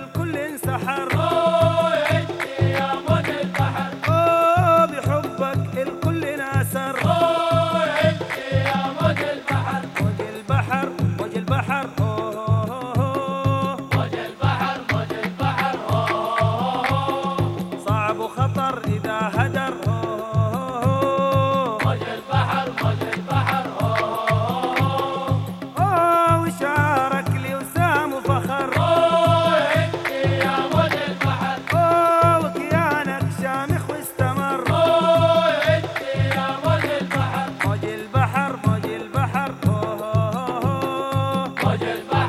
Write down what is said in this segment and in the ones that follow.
الكل انسحر. Sergeant.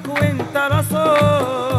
cuenta la sol.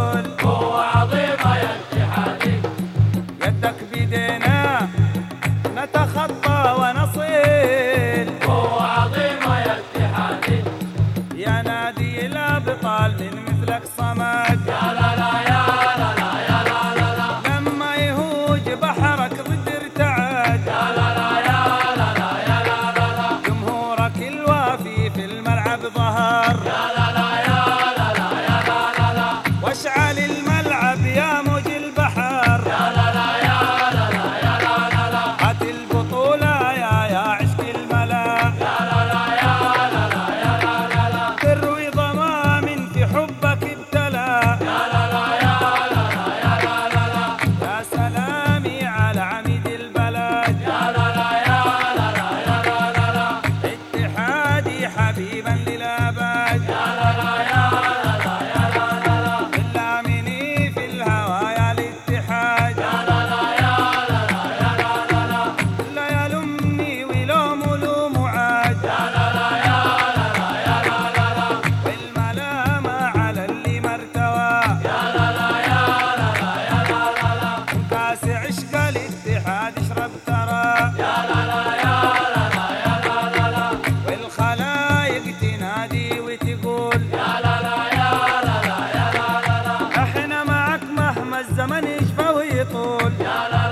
عشق الاتحاد اشرب ترى. يا لا لا يا لا لا يا لا لا لا والخلايق تنادي وتقول يا لا لا يا لا لا يا لا لا إحنا معك مهما الزمن يجفى ويطول. يا لا